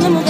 Let me